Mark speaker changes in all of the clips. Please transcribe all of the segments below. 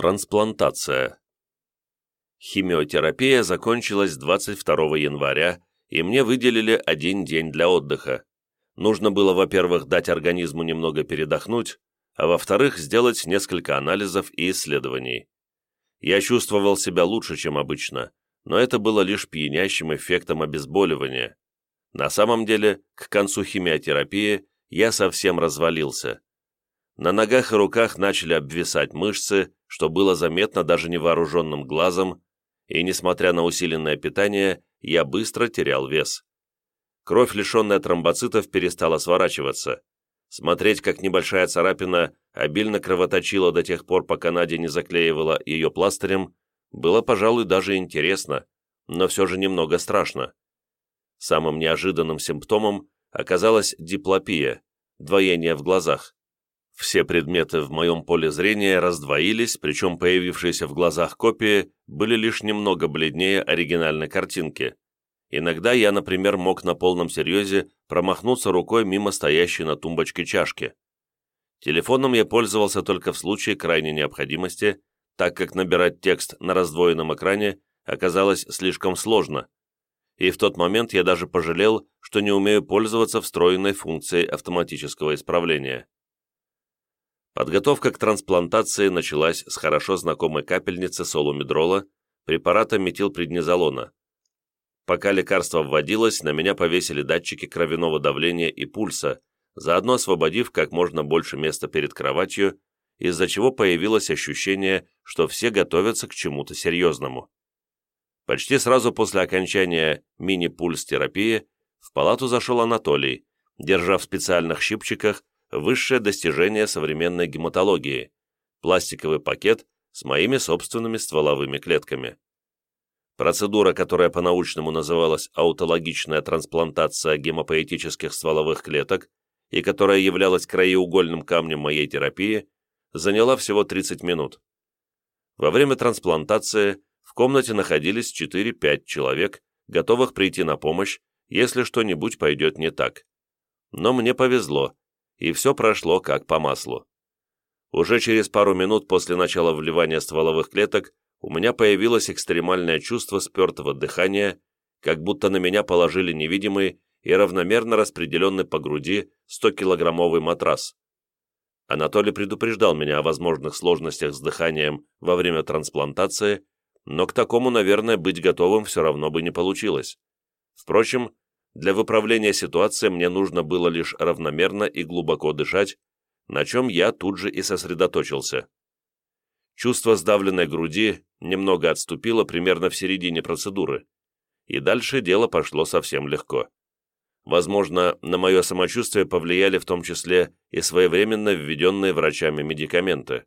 Speaker 1: Трансплантация. Химиотерапия закончилась 22 января, и мне выделили один день для отдыха. Нужно было, во-первых, дать организму немного передохнуть, а во-вторых, сделать несколько анализов и исследований. Я чувствовал себя лучше, чем обычно, но это было лишь пьянящим эффектом обезболивания. На самом деле, к концу химиотерапии я совсем развалился. На ногах и руках начали обвисать мышцы, что было заметно даже невооруженным глазом, и, несмотря на усиленное питание, я быстро терял вес. Кровь, лишенная тромбоцитов, перестала сворачиваться. Смотреть, как небольшая царапина обильно кровоточила до тех пор, пока Надя не заклеивала ее пластырем, было, пожалуй, даже интересно, но все же немного страшно. Самым неожиданным симптомом оказалась диплопия, двоение в глазах. Все предметы в моем поле зрения раздвоились, причем появившиеся в глазах копии были лишь немного бледнее оригинальной картинки. Иногда я, например, мог на полном серьезе промахнуться рукой мимо стоящей на тумбочке чашки. Телефоном я пользовался только в случае крайней необходимости, так как набирать текст на раздвоенном экране оказалось слишком сложно. И в тот момент я даже пожалел, что не умею пользоваться встроенной функцией автоматического исправления. Подготовка к трансплантации началась с хорошо знакомой капельницы солумедрола, препарата метилпреднизолона. Пока лекарство вводилось, на меня повесили датчики кровяного давления и пульса, заодно освободив как можно больше места перед кроватью, из-за чего появилось ощущение, что все готовятся к чему-то серьезному. Почти сразу после окончания мини-пульс-терапии в палату зашел Анатолий, держа в специальных щипчиках высшее достижение современной гематологии – пластиковый пакет с моими собственными стволовыми клетками. Процедура, которая по-научному называлась аутологичная трансплантация гемопоэтических стволовых клеток и которая являлась краеугольным камнем моей терапии, заняла всего 30 минут. Во время трансплантации в комнате находились 4-5 человек, готовых прийти на помощь, если что-нибудь пойдет не так. Но мне повезло, и все прошло как по маслу. Уже через пару минут после начала вливания стволовых клеток у меня появилось экстремальное чувство спертого дыхания, как будто на меня положили невидимый и равномерно распределенный по груди 100-килограммовый матрас. Анатолий предупреждал меня о возможных сложностях с дыханием во время трансплантации, но к такому, наверное, быть готовым все равно бы не получилось. Впрочем, для выправления ситуации мне нужно было лишь равномерно и глубоко дышать, на чем я тут же и сосредоточился. Чувство сдавленной груди немного отступило примерно в середине процедуры, и дальше дело пошло совсем легко. Возможно, на мое самочувствие повлияли в том числе и своевременно введенные врачами медикаменты.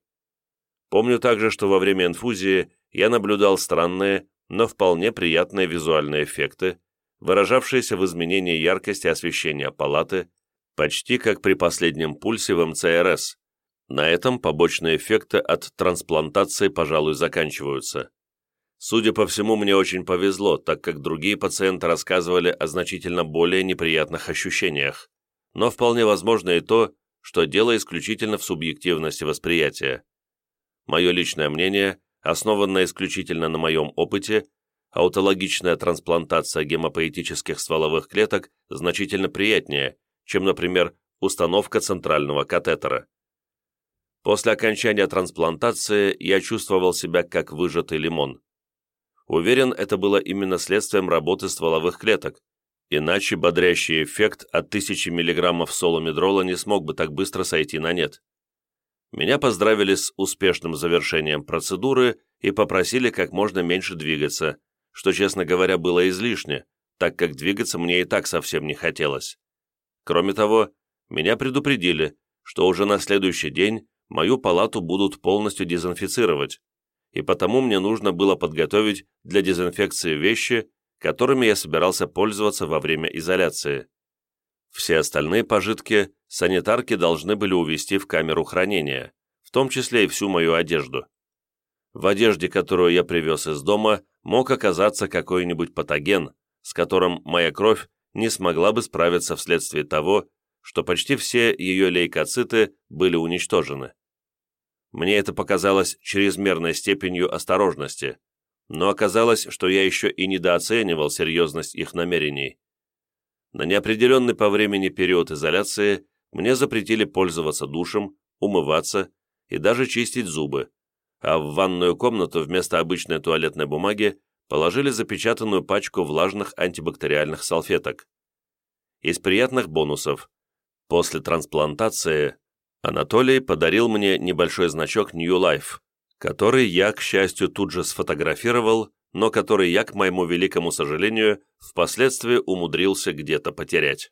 Speaker 1: Помню также, что во время инфузии я наблюдал странные, но вполне приятные визуальные эффекты, выражавшиеся в изменении яркости освещения палаты, почти как при последнем пульсе в МЦРС. На этом побочные эффекты от трансплантации, пожалуй, заканчиваются. Судя по всему, мне очень повезло, так как другие пациенты рассказывали о значительно более неприятных ощущениях. Но вполне возможно и то, что дело исключительно в субъективности восприятия. Мое личное мнение, основанное исключительно на моем опыте, аутологичная трансплантация гемопоэтических стволовых клеток значительно приятнее, чем, например, установка центрального катетера. После окончания трансплантации я чувствовал себя как выжатый лимон. Уверен, это было именно следствием работы стволовых клеток, иначе бодрящий эффект от 1000 мг соломедрола не смог бы так быстро сойти на нет. Меня поздравили с успешным завершением процедуры и попросили как можно меньше двигаться, что, честно говоря, было излишне, так как двигаться мне и так совсем не хотелось. Кроме того, меня предупредили, что уже на следующий день мою палату будут полностью дезинфицировать, и потому мне нужно было подготовить для дезинфекции вещи, которыми я собирался пользоваться во время изоляции. Все остальные пожитки санитарки должны были увезти в камеру хранения, в том числе и всю мою одежду. В одежде, которую я привез из дома, мог оказаться какой-нибудь патоген, с которым моя кровь не смогла бы справиться вследствие того, что почти все ее лейкоциты были уничтожены. Мне это показалось чрезмерной степенью осторожности, но оказалось, что я еще и недооценивал серьезность их намерений. На неопределенный по времени период изоляции мне запретили пользоваться душем, умываться и даже чистить зубы, а в ванную комнату вместо обычной туалетной бумаги положили запечатанную пачку влажных антибактериальных салфеток. Из приятных бонусов. После трансплантации Анатолий подарил мне небольшой значок New Life, который я, к счастью, тут же сфотографировал, но который я, к моему великому сожалению, впоследствии умудрился где-то потерять.